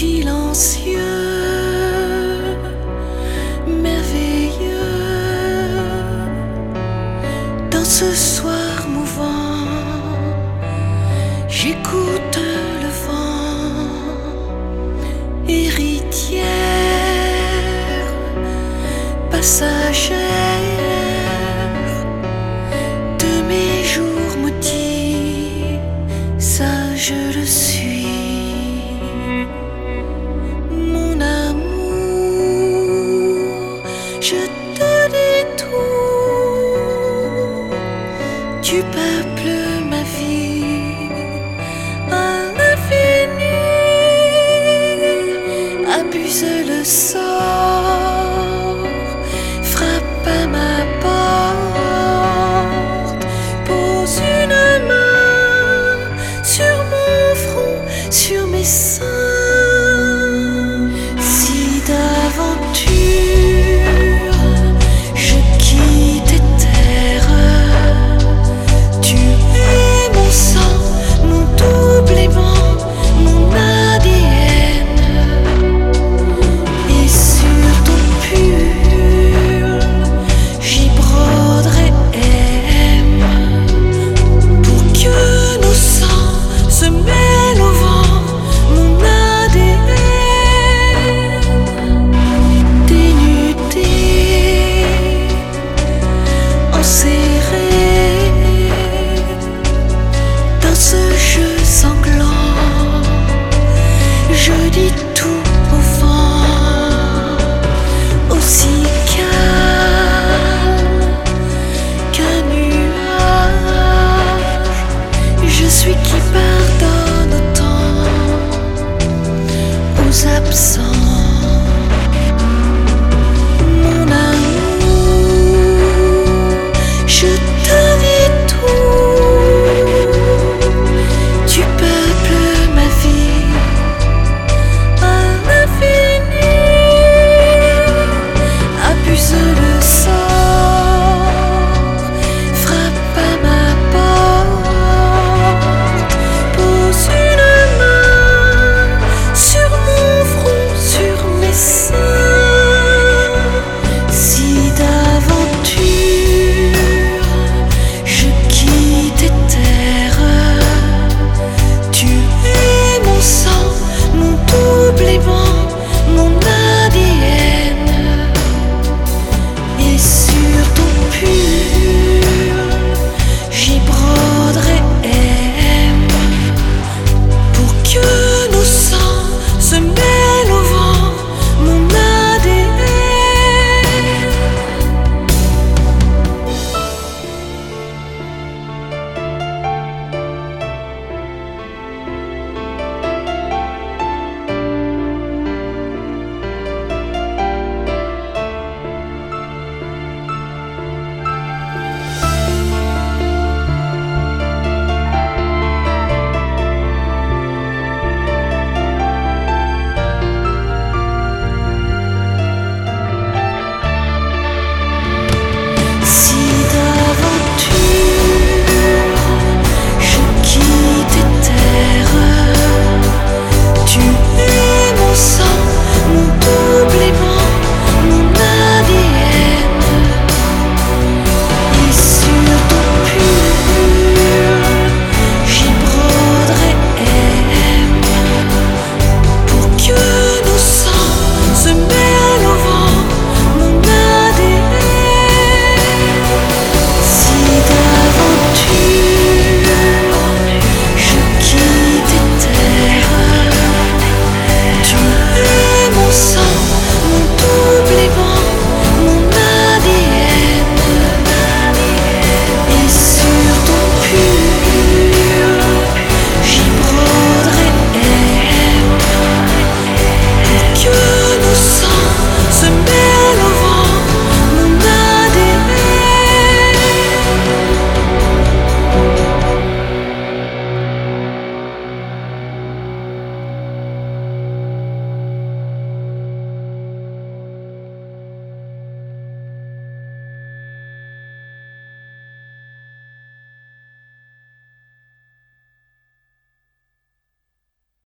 silencieux, merveilleux. Dans ce soir mouvant, j'écoute le vent, héritière, passage. je te dis tout. Tu peuples ma vie à l'infini, abuse le sang. je dis